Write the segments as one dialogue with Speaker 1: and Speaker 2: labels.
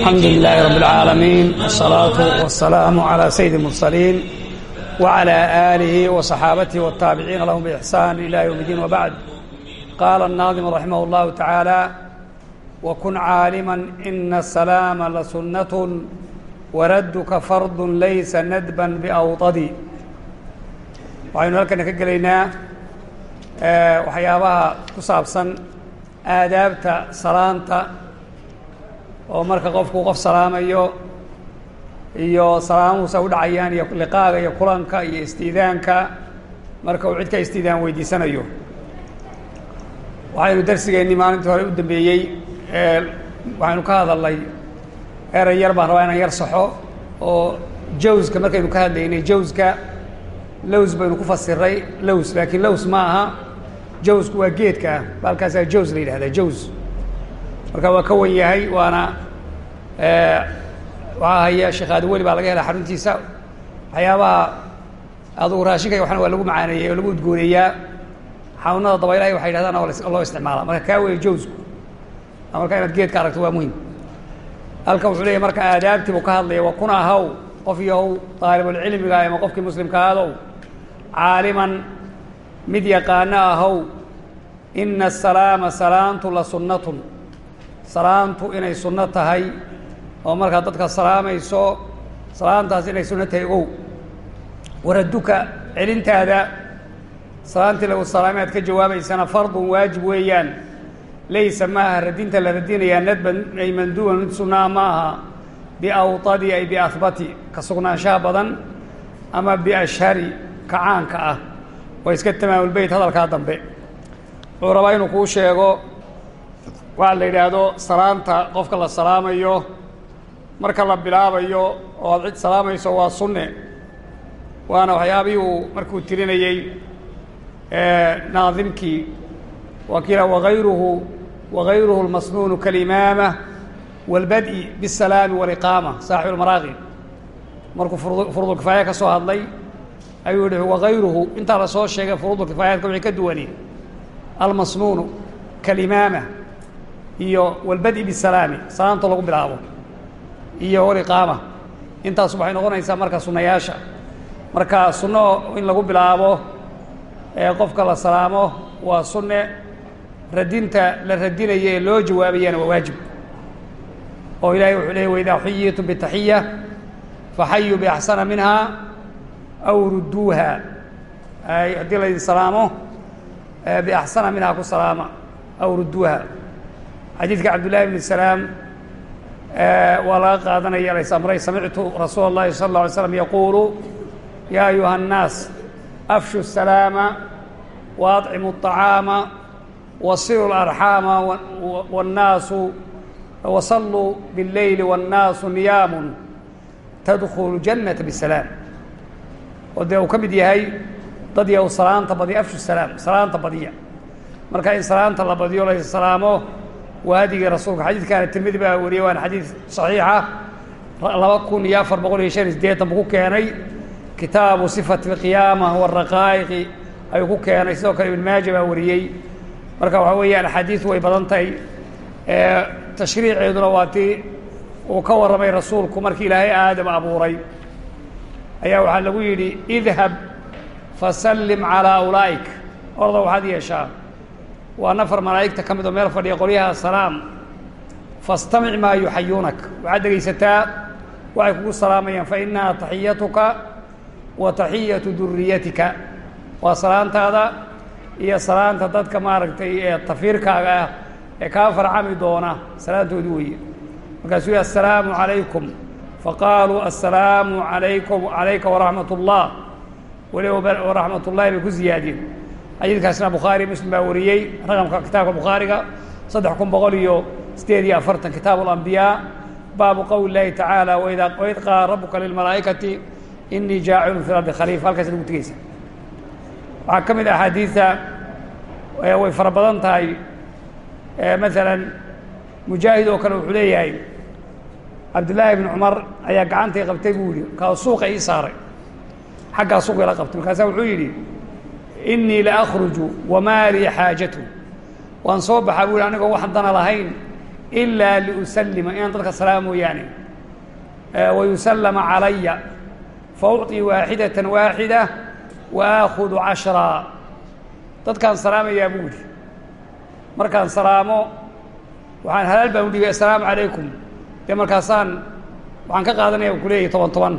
Speaker 1: الحمد لله رب العالمين والصلاة والسلام على سيد المرسلين وعلى آله وصحابته والتابعين لهم بإحسان إلى يوم الدين وبعد قال الناظم رحمه الله تعالى وكن عالما إن السلام لسنة وردك فرض ليس ندبا بأوطد waxaynu halkana ka gelaynaa waxyaabaha ku saabsan aadaabta salaanta oo marka qofku qof salaamayo iyo salaamuhusa u dhacayaan iyo liqaaga iyo kulanka iyo istiidaanka marka uu cidka istiidaan weydiisanayo waxaynu darsigeennii maalintii hore u dambeeyey waxaynu ka hadalnay eray yar baan rabaa inaan yar saxo oo jawska markaynu ka hadlaynay jawska lows baynu ku fasiray lows laakiin lows ma aha jawsku waa geedka ah baalkaasaa jaws la yidhahdaa jaws marka waa ka wan yahay waana waxaa haya sheekh aadaweli baa laga helaa xaruntiisa. Waxyaabaha adugu raashinka waxna waa lagu macaaneeyey oo lagu udgooneeyaa xanuunada dabaylahay waxay yidhahdaan oo loo isticmaala. Marka kaa weeye jawsku marka inaad geedka aragto waa muhiim halkan wuxuu leeyahy marka aadaabtii buu ka hadlaya wa ahaw qof yahow daalibulcilmiga ama qofkii muslimka ahadow caaliman mid yaqaano ahow ina asalaama salaantu la sunnatun salaantu inay sunno tahay oo markaad dadka salaamayso salaantaas inay sunno tahay ogow waraduka celintaada salaantii lagu salaamay aad ka jawaabaysana fardun waajib weeyaan. Laysa maaha radinta la radinayaa nadban ay manduuban mid sunnaa ma aha biawtadi ay biahbati ka sugnaanshaha badan ama biashhari ka caanka ah. Waa iska tamaamulbeyt hadalkaa dambe. Wuxuu rabaa inuu kuu sheego waxa la yidhaahdo salaanta qofka la salaamayo marka la bilaabayo oo aad cid salaamayso waa sunne waana waxyaabihii uu markuu tirinayey naadimkii waa kiila wagayruhu wagayruhu lmasnuunu kalimaama wاlbad'i bالsalaami wاliqaama saaxibu lmaraaqi markuu furudulkifaaya ka soo hadlay ayuu yihi wagayruhu intaa la soo sheegay furudulkifaayaadka wixii ka duwani almasnuunu kalimaama iyo walbadi bisalaami salaamta lagu bilaabo. Iyo waliqaama intaas waxay noqonaysaa marka sunnayaasha. Marka sunno in lagu bilaabo ee qofka la salaamo waa sunne. Radinta la radinaya ee loo jawaabayana waa waajib. Oo ilahay wuxuu leeyay waidaa xuyitum bitaxiya faxayuu biaxsana minha aw rudduuha. Haddii laydin salaamo biaxsana minhaa ku salaama aw ruduuha xadiidka cabdullahi bn salaam waa laga qaadanaya lays amray samictu rasuula اllahi sala اlla alay slam yaquulu yaa ayuha الnaas afshu الsalaama waadcimu الطacaama wasilu اlarxaama wاnnaasu wصluu bالleyli wالnaasu niyaamu tadkulu jannata bsalaam oo dee uu ka mid yahay dad yaw salaanta badiya afshu salaam salaanta badiya marka in salaanta la badiyo la waadigii rasuulka xadiidkaana tirmidi baa wariyay waana xadiid saxiixa ah. laba kun iyo afar boqol iyo shan iyo sideetan buu ku keenay. Kitaabu sifati alqiyaama waraqaa'iqi ayuu ku keenay. Sidoo kale ibn maaja baa wariyey. Marka waxaa weeyaan axaadiis way badan tahay tashriiceeduna waa tii uu ka warramay rasuulku markii ilaahay aadam abuuray. Ayaa waxaa lagu yidhi idhab fasallim calaa ulaa'ik. Orda waxaad yeeshaa waa nafar malaa'igta ka mid oo meel fadhiya qolyaha salaam. Fastamic maa yuxayuunak waxaad dhegaysataa waxay kugu salaamayaan fa innaha taxiyatuka wa taxiyatu duriyatika waa salaantaada iyo salaanta dadka maaragtay ee tafiirkaaga ah ee kaa farcami doona salaantoodi weeye. Markaasuu yihi assalaamu calaykum. Faqaaluu assalaamu alaykum calayka waraxmat ullah weliba waraxmat ullahi bay ku ziyaadiyeen xadiidkaasna bukhaari muslim baa wariyey raqamka kitaabka bukhaariga saddex kun boqol iyo sideed iyo afartan kitaabu alambiyaa baabu qowli llahi tacaala waid qaala rabuka lilmalaa'ikati inii jaacilun fi ardi khaliifa. Halkaas lagu tegeysa waxaa ka mid a axaadiidta way fara badan tahay maalan mujaahid oo kale wuxuu leeyahay cabdullaahi bn cumar ayaa gacantay qabtay buu yihi kaa suuqa ii saaray. Xaggaa suuqa ila qabtay. Markaasaa wuxuu yidhi inii la akhruju wamaa lii xaajatu waan soo baxaa buu yihi anigoo waxaan dana lahayn ilaa liusallima inaan dadka salaama mooyaane wayusallama calaya faucطii waaxidatan waaxida wa aakhudu cashraa dadkaan salaamayaa buu yidhi. Markaan salaamo waxaan halaal baan u dhigay assalaamu calaykum. Dee markaasaan waxaan ka qaadanaya ku leeyahay toban toban.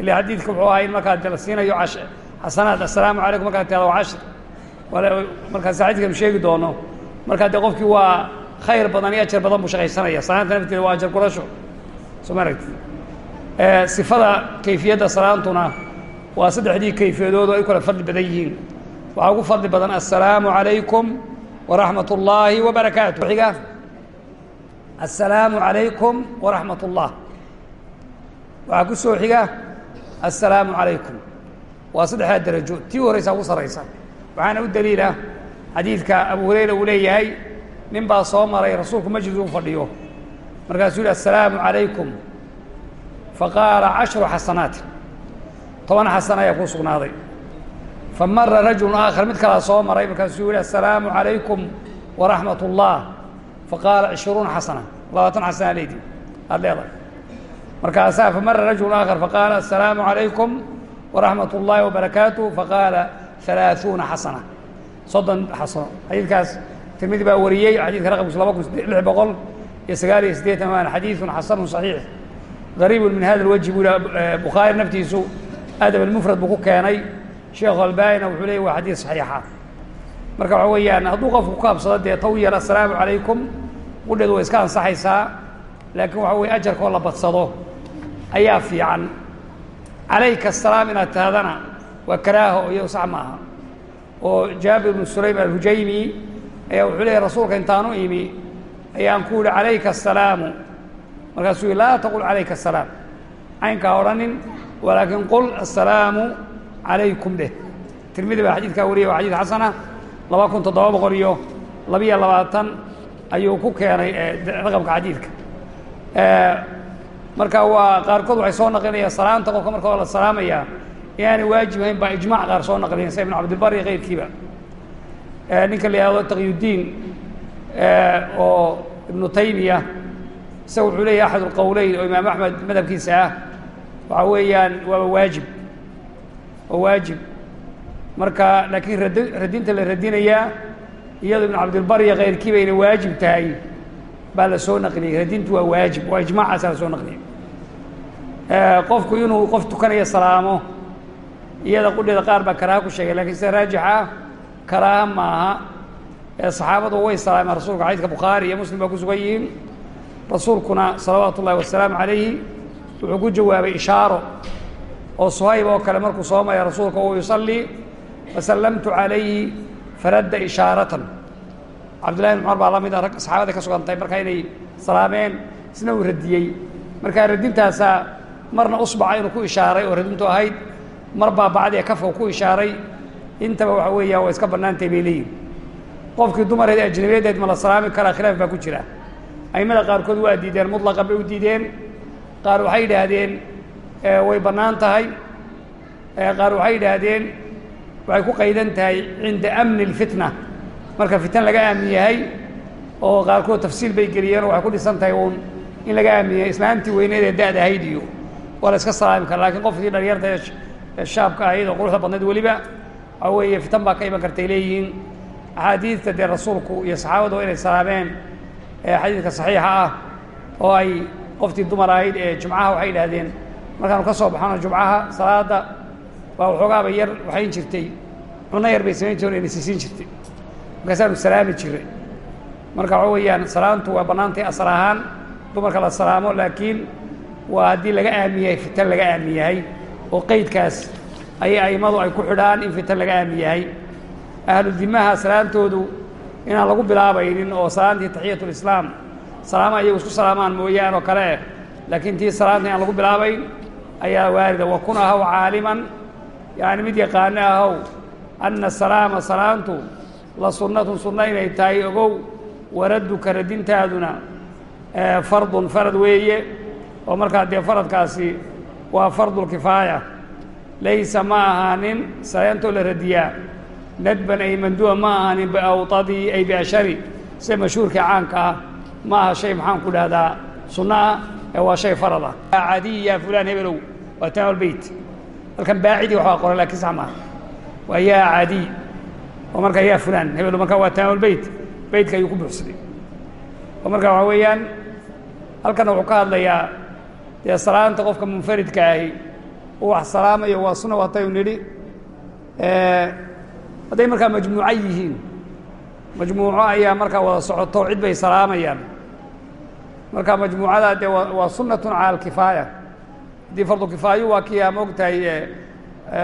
Speaker 1: Ila xadiidka wuxuu ahaa in markaad la siinayo cash xasanaad assalaamu calaykum markaad tirado cashir markaas xadiidkanu sheegi doono markaa dee qofkii waa khayr badan iyo ajar badan buu shaqaysanaya salaanta nafteeda waa ajar kurasho soo ma aragti sifada kayfiyadda salaantuna waa saddexdii kayfiyadood oo ay kala fadli badan yihiin waxaa ugu fadli badan assalaamu calaykum waraxmat ullaahi wabarakaatu xiga assalaamu calaykum waraxmat ullah waxaa ku soo xiga assalaamu calaykum waa saddexdaa derajo tii horeysaa ugu sarraysa waxaana u daliila xadiidka abu hurayra uu leeyahay nin baa soo maray rasuulku majlis u fadhiyo. Markaasuu yihi assalaamu calaykum. Faqaala cashru xasanaat. Toban xasana ayaa kuu sugnaaday. Fa mara aakhar mid kalaa soo maray markaasuu yihi assalaamu calaykum waraxmat ullah faqaala cishruuna xasana. Labaatan xasana leydi aada leedahay. Markaasaa famara rajulun aakhar faqaala assalaamu calaykum waraxmat ullaahi wabarakaatuh faqaala halaaثuuna xasana. Soddon xasano xadiidkaas tirmidi baa wariyey xadidka raqamkiisu laba kun lix boqol iyo sagaal iyo siddeetan waan xadiidun xasanu صaxiix gariibu min hada lwajhi buu yihi bukhaari naftiisu adab almufrad buu ku keenay. Sheekhu albaanina wuxuu leeyay waa xadiid saxiixa. Marka waxa weeyaan hadduu qofku ku kaabsado dee taw yar assalaamu calaykum. Qudheedu way iska ansaxaysaa laakiin waxa weye ajarkoo la badsado. Ayaa fiican calayka asalaam inaad tahdana waa karaaho iyo sax maaha oo jaabir bnu sulaym alhujaymi ayaa wuxuu leeyahy rasuulka intaanu imi ayaan ku yihi calayka asalaamu markaasuu yihi laa taqul calayka asalaam caynkaa odhanin walaakin qul assalaamu calaykum dheh tirmidi baa xadiidkaa wariyay waa xadiid xasana laba kun toddoba boqol iyo labiyo labaatan ayuu ku keenay raqamka xadiidka marka waa qaarkood waxay soo naqlinayaan salaanta qofka marka la salaamayaa inaanay waajib ahayn baa ijmac qaar soo naqliyan sida ibn cabdilbar iyo kayrkiiba ninka la yihahdo taqyudiin oo ibnu taymiya isaga wuxuu leeyahy axad ulqowleyn oo imaam axmed madhabkiisa ah waxa weeyaan waaba waajib waa waajib. Marka laakiin rad radinta la radinayaa iyado ibn cabdilbar iyo kayrkiiba inay waajib tahay baa la soo naqliyey radintu waa waajib waa ijmaacaasa la soo naqliyey. Qofku inuu qof tukanaya salaamo iyada qudheeda qaar baa karaaha ku sheegay lakiin sida raajix ah karaaha maaha. Saxaabadu way salaameen rasuulka xadiidka bukhaari iyo muslim baa ku sugan yihiin. Rasuulkuna salawaatu ullahi wasalaamu calayhi wuxuu ku jawaabay ishaaro oo suhayb oo kale markuu soo rasuulka uu yusallii fasallamtu calayhi faradda ishaaratan cabdillahi bin cumar baa la mid a rag saxaabada ka sugantay markaa inay salaameen isna uu radiyey. Markaa radintaasaa marna usbaca inuu ku ishaaray oo radintu ahayd mar baa bacdiga kafka ku ishaaray intaba waxa weeyaan waa iska bannaantay bay leeyihiin qofkii dumareed ajnabiyadeed ma la salaami karaa khilaaf baa ku jira. Aimada qaarkood waa diideen mutlaqan bay u diideen. Qaar waxay yidhaahdeen way bannaan tahay. Qaar waxay yidhaahdeen waxay ku qaydan tahay cinda amni اlfitna marka fitan laga aamin yahay oo qaarkood tafsiil bay geliyeen oo waxay ku dhisan tahay uun in laga aamin yahay islaantii weyneed ee da-da ahayd iyo waa la iska salaami kara lakiin qofkii dhalinyarta ee shaabka ahayd oo quruxda badnayd weliba waxa weeye fitan baa ka iman kartay leeyihiin axaadiidta dee rasuulku iyo saxaabadu inay salaameen xadiidka saxiixa ah oo ay qoftii dumar ahayd ee jumcaha waxay yidhaahdeen markaanu ka soo baxano jumcaha salaada waa waxoogaaba yar waxayn jirtay cunno yar bay samayn jireen inasisiin jirtay markaasaanu salaami jiray. Marka waxa weeyaan salaantu waa bannaantay asal ahaan. Dumarka la salaamo laakiin waa haddii laga aamin yahay fitan laga aamin yahay oo qeydkaas ayay aimadu ay ku xidhaan in fitan laga aamin yahay ahlu salaantoodu inaan lagu bilaabaynin oo salaantii taxiyat lislaam salaama iyagu isku salaamaan mooyaan oo kale. Eh laakiin tii salaanta inaan lagu bilaabayn ayaa waarida. Wa kun ahaw caaliman yani mid yaqaano ahow anna salaama salaantu la sunnatun sunno inay tahay ogow waradduka radintaaduna fardun farad weeye oo markaa dee faradkaasi waa fardulkifaaya laysa ma ahaanin salaantoo la radiyaa. Nadban ay manduba ma ahaanin biawtadii ay biashari sida mashhuurkai caanka ah ma aha shay maxaan ku dhahdaa sunno ah ee waa shay farad ah. Fulaan hebelow waa taamulbeyt halkan baacidi waxbaa qoran laakiin sax maaha waa yaa caadiy oo markaa yaa fulaan hebelow markaa waa taamulbeyt beytka ayuu ku buuxsaday. Oo markaa waxaa weeyaan halkanna wuxuu ka hadlayaa dee salaanta qofka munfaridka ahi uu wax salaamayo waa sunna wataynu nidhi hadday markaa majmuuco yihiin majmuuco ayaa markaa wada socoto cid bay salaamayaan. Marka majmuucada dee waa sunnatun cala alkifaaya. Haddii fardu kifaayo waa kii aa moogtahay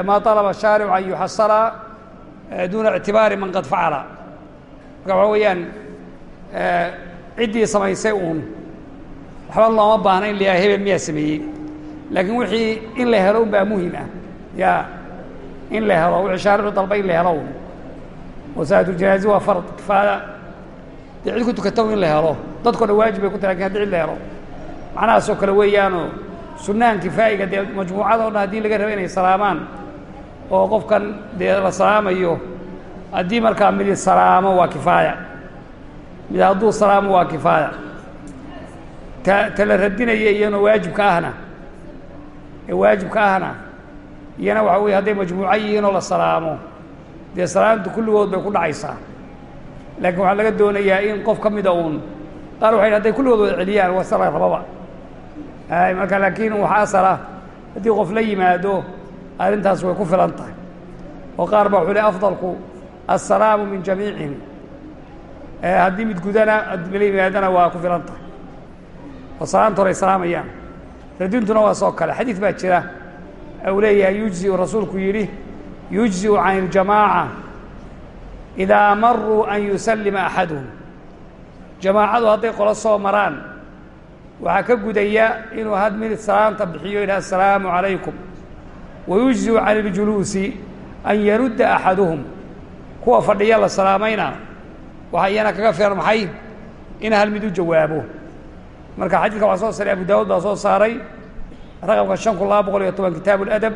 Speaker 1: maa طalaba shaaricu an yuxasala duuna ictibaari man qad facala marka waxaa weeyaan ciddii samaysay uun. waxba looma baahna in la yaha hebel miyaa sameeyey. laakiin wixii in la helo un baa muhiim ah. ya in la helo wixii shaaricu dalba in la helo un wasaatuljanaazi waa fard. kifaaya dee cid ku tukata in la helo. dadko dhan waajib bay ku tahay laakiin haddi cid la helo. macnahaasoo kale weeyaanoo sunnahan kifaa'iga dee majmuucada o dhan haddii laga rabo inay salaamaan oo qofkan dee la salaamayo haddii markaa midi salaamo waa kifaaya. Mid hadduu salaamo waa kifaaya. Ta la radinaya iyana waajibka ahna. Ee waajibka ahna. Iyana waxa weye hadday majmuuco yihiin oo la salaamo. Dee salaamtu kulligood bay ku dhacaysaa. Laakiin waxaa laga doonayaa in qof ka mida uun qaar waxay hadday kulligood wada celiyaan waa sala rababa. Marka laakiin waxaa asala haddii qof la yimaado arrintaas way ku filan tahay. Oo qaar ba wuxuu le afdalku assalaamu min jamiicihim haddii mid gudana yimaadana waa ku filan tahay. Oo salaamta hore ay salaamayaan. Radintuna waa soo kale. Xadiid baa jira. Uu leeyahay yujziu rasuulku yidhi yujziu can iljamaaca idaa maruu an yusallima axaduhum jamaacadu hadday qolo soo maraan waxaa ka gudaya inuu had mid salaanta bixiyo yidhaha assalaamu calaykum wayujziu can iljuluusi an yarudda axaduhum kuwa fadhiya la salaamayna waxaa iyana kaga filan maxay in hal mid u jawaabo marka xadiidka waxaa soo saaray abu daawud baa soo saaray raqamka shan kun laba boqol iyo toban kitaabu اladab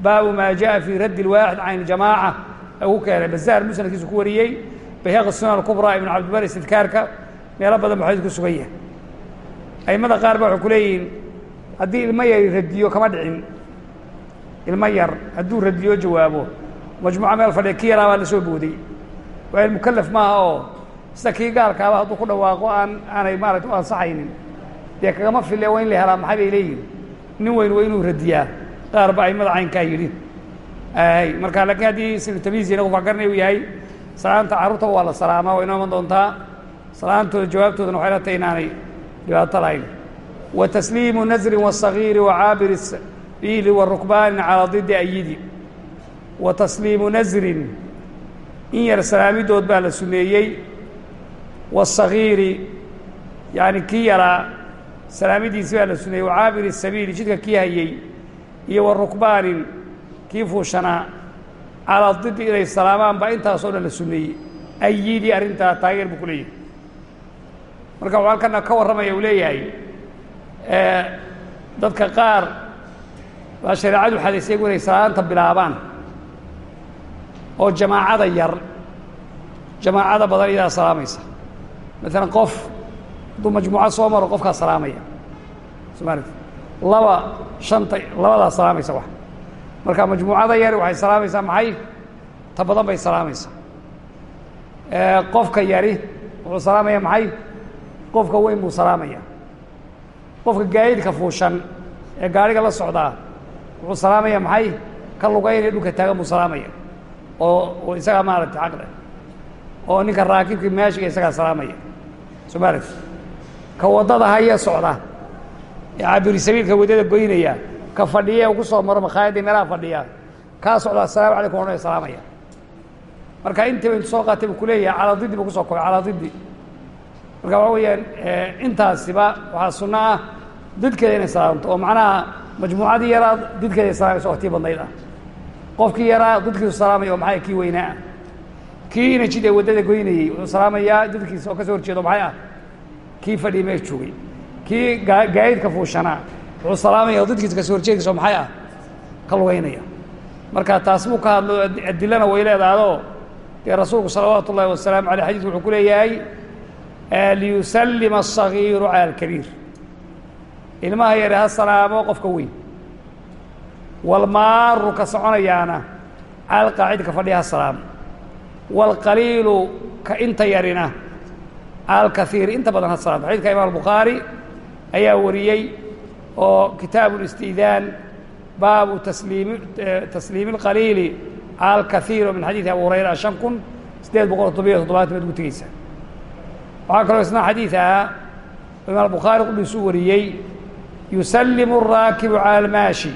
Speaker 1: baabu maa jaءa fii raddi اlwaaxid can اljamaaca ku keenay bazaar musnadkiisu ku wariyey bayhaqi sunan اkubraa ibn cabdilbar istidkaarka meelo badan ba xadiis ku sugan yahay aimada qaar ba waxay ku leeyihiin haddii ilmo yar radiyo kama dhicin ilmo yar hadduu radiyo jawaabo. Majmuuca meel fadhiya ki yaraa baa la soo booday waa mukalaf maaha oo sida kii gaalkaaba hadduu ku dhawaaqo aan aanay maarata u ansaxaynin. Dee kagama fille waa in la helaa maxay bay leeyihiin nin weyn waa inuu radiyaa. Qaar ba aimada caynkaa yidhi. Marka laakiin haddii sinu tamiisina qof garanay u yahay salaanta carruurtaba waa la salaamaa waa inoo iman doontaa. Salaantooda jawaabtoodana waxay la tahay inaanay dhibaato lahayn. Wa tasliimu nasrin wasagiiri wa sabiili wa rukbaanin calaa didi ayidi wa tasliimu nasrin in yar salaamidood baa la suneeyey wasagiiri yani kii yaraa salaamidiisi baa la suneeyey wa caabiri sabiili jidka kii hayey iyo wa rukbaanin kii fuushanaa calaa didi inay salaamaan baa intaasoo dhan la suneeyey ayidii arrintaa taageer buu ku leeyahay baa shareecadu xadaysay iyagu inay salaanta bilaabaan. Oo jamaacada yar jamaacada badan iyadaa salaamaysa maalan qof hadduu majmuucad soo maro qofkaa salaamaya. Somalit laba shanta labadaa salaamaysa wax. Marka majmuucada yar waxay salaamaysaa maxay? Ta badan bay salaamaysaa qofka yari wuxuu salaamaya maxay? Qofka weyn buu salaamaya. Qofka gaadiidka fuushan ee gaariga la socdaa wuxuu salaamaya maxay? Ka lugaynaya dhulka taagan buu salaamaya. Oo isagaa maaragtay xaqle oo ninka raakibkii meeshiga isagaa salaamaya. Soo maaragti ka waddada haya socda. Ee cabiri sabiilka goynaya. Ka fadhiya ku soo maro makhaayadda meelaha fadhiya. Kaa socda assalaamu calaykum odhanaya salaamaya marka intiiba intu soo qaatay buu kuleeyahay calaa didi buu ku soo kobay calaa didi marka waxa weeyaan intaasiba waxaa sunno ah didkeeda inay salaamto oo macnaha majmuucadii yaraa didkeeda ay salaamayso oo tii badnayd ah qofkii yaraa didkiisu salaamaya oo maxay kii weynaa ah kii inajid ee waddada goynayey wuxuu salaamayaa didkiisa oo ka soo horjeedo maxay ah kii fadhiyay meesha joogay kii gaayidka fuushanaa wuxuu salaamaya oo didkiisa kasoo horjeedkiisa oo maxay ah ka lugaynaya marka taas buu ka hadlo adilana way leedaadoo dee rasuulku salawaatu ullahi wasalaamu aleyh xadidku wuxuu ku leeyahay liyusallima aلصagiiru calى اlkabiir ilmaha yare ha salaamo qofka weyn. Walmaaru ka soconayaana alqaacidka fadhiya ha salaamo walqaliilu ka inta yarina alkaiir inta badan ha salaamo xadiidka imaam albukhaari ayaa wariyey oo kitaabu اlistiidaan baabu tasliim tasliimi اlqaliili alkaiiro min xadiidi abu hurayra shan kun siddeed boqol todobiyo toddobaatan mad gutigeysa waxaa kaloo isna xadiid ah imaam albukhaari qudhiisu wariyey yusalimu araakibu cala almaashi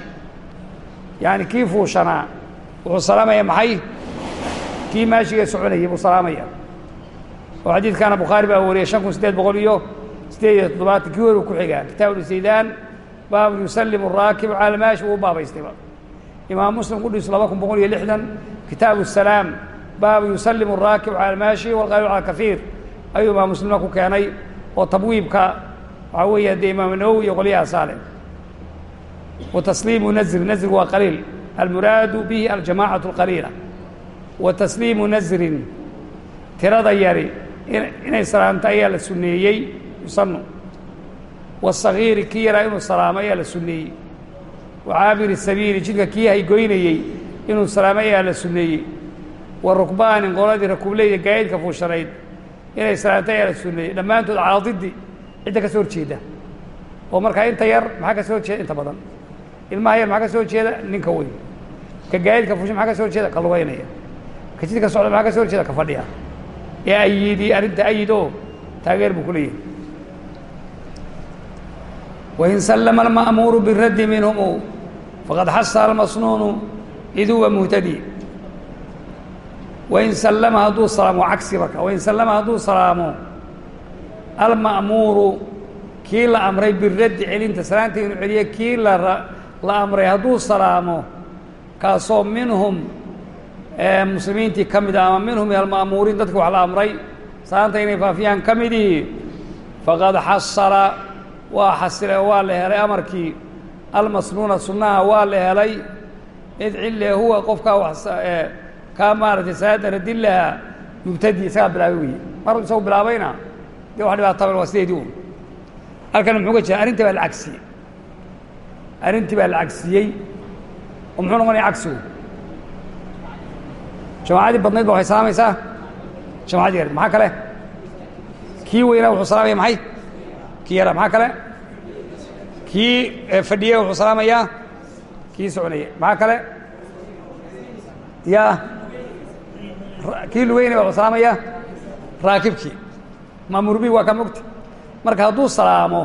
Speaker 1: yani kii fuushanaa wuxuu salaamaya maxay? Kii maashiga soconayay buu salaamaya. Oo xadiidkaana bukhaari baa wariyay shan kun siddeed boqol iyo siddeed iyo toddobaatan kii horu ku xigaa? Kitaab usaydaan baab yusalimu araakibu cala almaashi wuu u baabaystayba imaam muslim ku dhiso laba kun boqol iyo lixdan. Kitaabu asalaam baab yusalimu araakibu cala almaashi walqaalu cala kafiir. Ayuu imaam muslimna ku keenay. Oo tabwiibka waxaa weeye dee imaam nawowi iyo qolyaha saale wa tasliimu nazri nazrigu waa qaliil almuraadu bihi aljamaacaةu اlqaliila wa tasliimu nasrin tirada yari inay salaamto ayaa la sunneeyey yusanu wasagiiri kii yaraa inuu salaamo ayaa la sunneeyey wa caabiri sabiili jidka kii haygoynayey inuu salaamo ayaa la sunneeyey wa rukbaanin qoladii rakubleyda gaayidka fuushanayd inay salaamto ayaa la sunneeyey dhammaantood caadidi cidda ka soo horjeeda. Oo markaa inta yar maxaa ka soo horjeeda inta badan? Ilmaha yar maxaa ka soo horjeeda? Ninka weyn. Ka gaayidka fuushan maxaa ka soo horjeeda? Ka lugaynaya. Ka jidka socda maxaa ka soo horjeeda? Ka fadhiya. Ee ayidi arrinta ayid taageer buu ku wain sallama alma'muuru biraddi minhum faqad xasa almasnuunu id huwa muhtadi. Wain sallama hadduu salaamo cagsi marka. Wain sallama hadduu salaamo alma'muuru kii la amray biraddi celinta. Salaanta inuu celiyo kii la amray hadduu salaamo kaasoo minhum muslimiintii ka mid ah ama minhum min alma'muuriin dadki wax la amray salaanta inay faafiyaan ka midii. Faqad xasala waa xasilay oo waa la helay amarkii. Almasnuuna sunnaha waa la helay. Id cille huwa qofkaa kaa maaratay salaada radin lahaa mubtadi isagaa bilaabay weye mar isagu bilaabayna dee wax dhibaataba waa sideedii un halkan muxuu ga jira? Arrintii baa la cagsiyey arrintii baa la cagsiyey oo muxuu noqonaya cagsigu? Jamaacadii badnayd ba waxay salaamaysaa jamaacadii yared maxaa kale? Kii weynaa wuxuu salaamaya maxay? Kii yaraa maxaa kale? Kii fadhiye wuxuu salaamayaa? Kii soconaya maxaa kale? Ya kii lugeynaya wuxuu salaamayaa? Raakibkii maamuur bihi waa ka mogta marka hadduu salaamo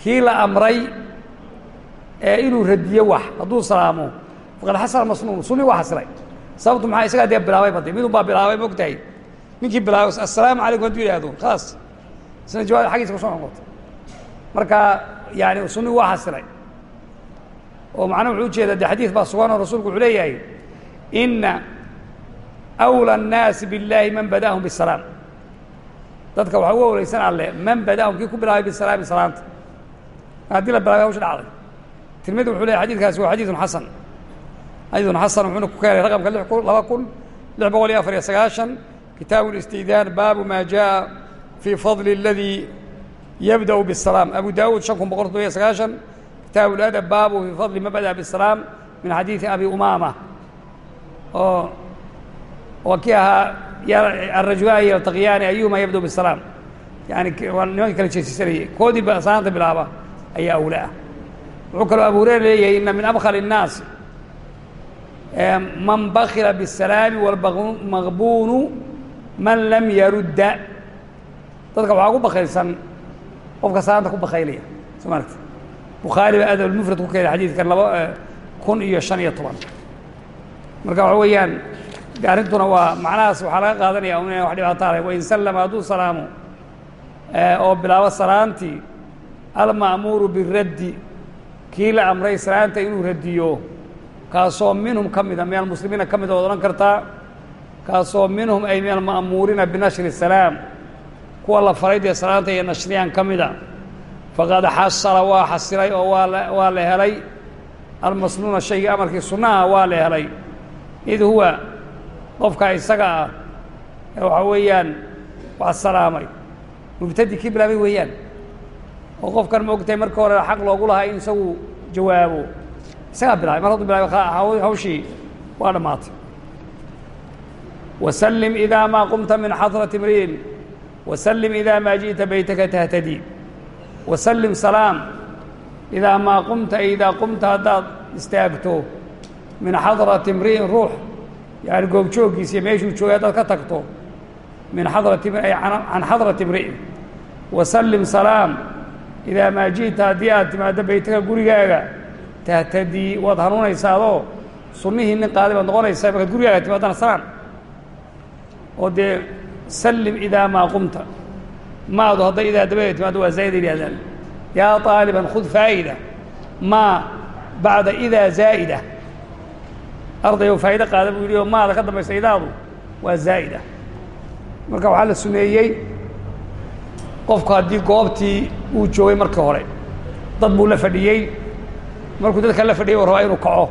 Speaker 1: kii la amray ee inuu radiyo wax hadduu salaamo faqad xasana masnuun sunni waa xasiray. Sababtu maxaa isagaa dee bilaabayba de midunbaa bilaabay mogtahay ninkii bilaabay assalaamu calaykum hadduu yidhahdo khalaas isna jawaab xaggiisa ku soo noqota marka yani sunni waa xasiray. Oo macnaha wuxuu u jeedaa de xadiid baa suganoo rasulku wuxuu leeyahay ina awla annaasi biاllahi man bada'ahum bisalaam dadka waxaa uga wareysan alle man bada kii ku bilaabay bisalaami salaanta. Haddii la bilaabay hawsha dhacday. Tirmidi wuxuu leeyahy xadidkaasi waa xadiidun xasan. Xadiidun xasan wuxuuna ku keenay raqamka laba kun lix boqol iyo afar iyo sagaashan. Kitaabu listiidaan baabu maa jaa fii fadli اladii yabda'u bاsalaam abu daawuud shan kun boqol toddoba iyo sagaashan. Kitaabu ladab baabu fii fadli ma bada bisalaam min xadiidi abi umaama. Oo waa kii ahaa arajulaani yaltaqiyaani ayuhuma yabdo bisalaam yani waa nimanka kala jeesisanayay koodii salaanta bilaaba ayaa awla ah wuxuu kaloo abu hureyra leeyahay ina min abkhal الnaasi man bakila bالsalaami wاlmaqbuunu man lam yarudda dadka waxaa ku bakaylsan qofka salaanta ku bakaylaya soo maaragta bukhaari baa adab mufrad ku keenay xadiidkan laba kun iyo shan iyo toban marka waxa weeyaan arrintuna waa macnahaas waxaa laga qaadanaya inaan wax dhibaato lahayn wain sallama hadduu salaamo oo bilaabo salaantii alma'muuru biraddi kii la amray salaanta inuu radiyo kaasoo minhum ka mida min almuslimiina ka mid ood odhan kartaa kaasoo minhum ay min alma'muuriina binashri salaam kuwa la faray salaanta iyo nashriyaan ka mida. Faqad xasala waa xasilay oo waa la helay. Almasnuuna shaygii amarkii sunnaha waa la helay. Id huwa qofka isaga ah ee waxaa weeyaan wax salaamay mubtadi kii bilaabay weeyaan oo qofkan ma ogtahay marka hore xaq loogu lahaa in isagu jawaabo isagaa bilaabay mar hadduu bilaabay hawshii waa dhammaatay وسلم إذا ما قمت من حضرة امرئ وسلم إذا ما جئت بيتك تهتدي وسلم سلام إذا ما قمت إذا قمت هداد استاagto من حضرة امرئ yani goobjooggiis iyo meeshuu joogay haddaad ka tagto min xadrati can xadrati imri'in wasallim salaam idaa maa ji'ta haddii aad timaaddo beytaga gurigaaga tahtadii waad hanuunaysaadoo sunnihii nin qaaday baad noqonaysaa markaad gurigaaga timaadana salaam oo dee sallim idaa maa qumta maadu hadday idaa dabadeed timaaddo waa zaa'ida yidhahdaan yaa aaliban khud faa'ida maa bacda idaa zaa'ida ardayo faa'ido qaada buu yidhi oo maada ka dambaysa idaadu waa zaa'ida. Marka waxaa la sumeeyey qofku haddii goobtii uu joogay markii hore dad buu la fadhiyey. Markuu dadka la fadhiyay u rabaa inuu kaco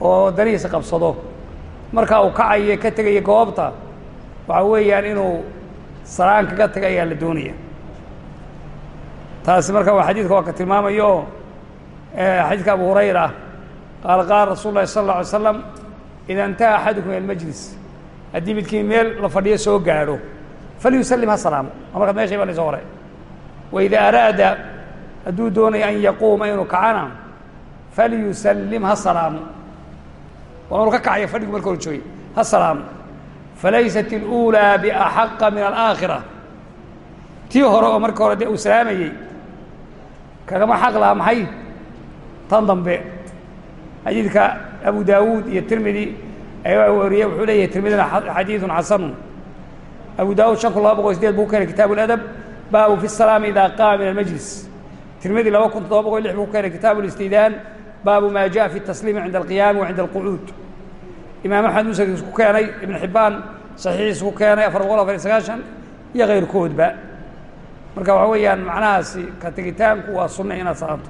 Speaker 1: oo danihiisa qabsado. Markaa uu kacayo ka tegaya goobta waxaa weeyaan inuu salaan kaga taga ayaa la doonaya. Taasi marka waa xadiidka waa ka tilmaamayo xadiidka abu hurayra qaala qaala rasuul lahi sala اlla alay slam ida intaha axadukum ila almajlis haddii midkii meel la fadhiyo soo gaadho falyusallim ha salaamo waa markaad meesha ibanayso hore waida araada hadduu doonayo an yaquuma inuu kacana falyusallim ha salaamo waa inuu ka kacayo fadhigu marka hor joogay ha salaamo falaysat اlأuulىa biaxaqa min alaakhira tii hore oo marka hore dee uu salaamayey kagama xaq laha maxay tan dambe xadiidka abu daawuud iyo tirmidi ayaa wariye wuxuu leeyahay tirmidina xadiiثun xasanu abu daawud shan kun laba boqol sideed buu ku keenay kitaabu اladab baabu fi الsalaami ida qaama min almajlis tirmidi laba kun toddoba boqol lix buu ku keenay kitaabu اlistidaan baabu ma jaءa fi الtasliimi cinda alqiyaami wa cinda alqucuud imaam axmed musnadkiis ku keenay ibn xibbaan saxiixiis ku keenay afar boqol afar iyo sagaashan iyo kayrkoodba marka waxa weeyaan macnahaasi ka tegitaanku waa sunna inaad salaamto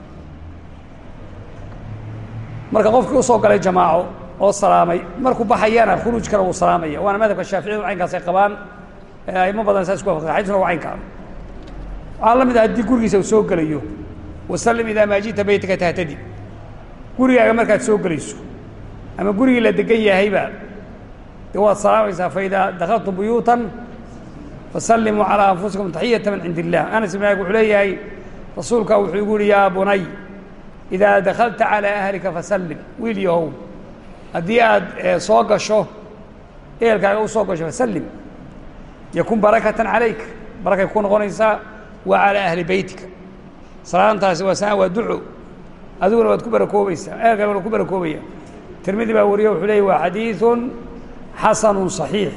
Speaker 1: marka qofkii u soo galay jamaaco oo salaamay markuu baxayana khuruujkana wuu salaamaya. Waana madhabka shaaficiyadu caynkaas ay qabaan. Aimo badan saas ku wafaqsan xadiiskuna waa caynkaa waxaa la mid ah haddii gurigiisa soo gelayo wasallim idaa maa ji'ta beytaka tahtadi. Gurigaaga markaad soo gelayso ama gurigii la degan yahayba de waad salaamaysaa faidaa dakaltum buyuutan fasallimuu calىa anfusikum taxiyata min cindi illah anas ibn maalik wuxuu leeyahay rasuulka wuxuu igu yihi yaa bunay idaa dakalta calىa ahlika fasallim wiil yahow haddii aad soo gasho ehelkaaga u soo gasho fasallim yakun barakatan calayk barakay ku noqonaysaa wa calىa ahli beytika salaantaasi waa sana waa duco adiguna waad ku barakoobaysaa ehelkaaga waad ku barakoobaya tirmidi baa wariye wuxuu leeyay waa xadiiثun xasanu صaxiix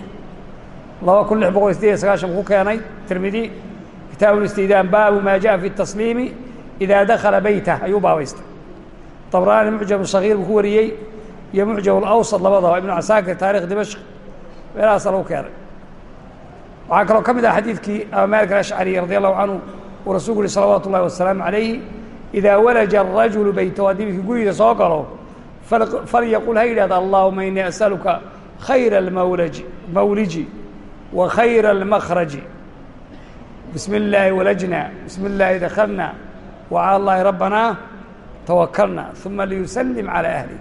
Speaker 1: laba kun lix boqol sideed iyo sagaashan ku keenay tirmidi kitaabu اlistidaan baabu ma jaءa fi الtasliimi idaa dakala beyta ayuu baabaysta abraani mucjam sahiir buu ku wariyey iyo mucjam awsad labadaba ibnu casaakir taarikh dimashq meelahaasaa lagu keenay waxaa kaloo ka mid ah xadiidkii aba maalik alashcari radi allahu canhu uu rasuulku yihi salawaat ullahi wasalaamu calayh idaa walaja arajulu beytahu haddii midkii gurigiisa soo galo falyaqul ha yidhahda allahuma inii asaluka khayra almawlaji mawliji wa khayra almakhraji bismi illaahi walajna bismi illaahi dakalna allahi rabbanaa tawakalna uma liyusallim calaa ahli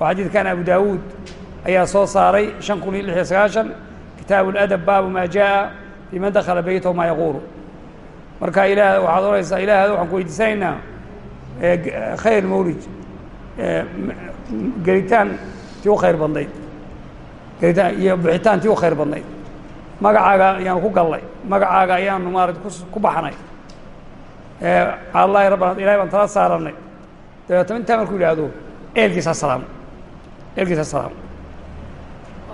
Speaker 1: waa xadiidkan abu daawuud ayaa soo saaray shan kun iyo lix iyo sagaashan kitaabu اladab baabu ma jaءa fii man dakala beytahu ma yaquulu marka ilaah waxaad odhanaysaa ilaahda waxaan ku weydiisanaynaa khayr mawlij gelitaan tii u khayr badnayd gelitaan iyo bixitaan tii u khayr badnayd magacaaga ayaanu ku gallay magacaaga ayaanu maarata ku baxnay allahi rabban ilahay baan tala saaranay dabeetna intaa markuu yidhaahdo eelkiis salaamo eelkiis salaamo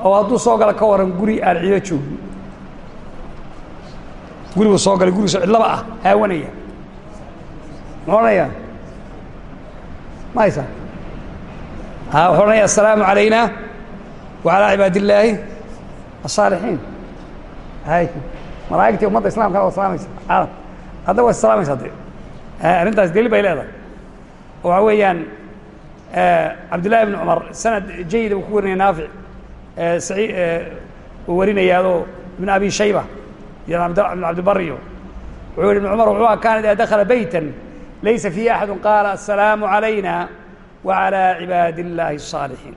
Speaker 1: oo hadduu soo gala ka waran guri aan ciido joogin. Guribuu soo galay gurigiiso cidlaba ah haawanaya. Muxuu odhanayaa ha wuxuu odhanaya assalaamu calayna wa calaa cibaad hay malaa'igtii ummadda islaamkana waa salaamaysa caalam hadda waa islaamaysa de eh, arrintaas daliil bay leedahay. Oo waxa weeyaan eh, cabdillahi ibn cumar sanad jayida uu ku warinaya naafic. Eh, uu warinayaadoo ibn abi shayba iyo ibn cabdilbar wuxuu yihi ibn cumar wuxuu a kaana idaa dakala beytan laysa fiihi axadu qaala assalaamu calayna wacalaa cibaadi illaahi الsaalixiin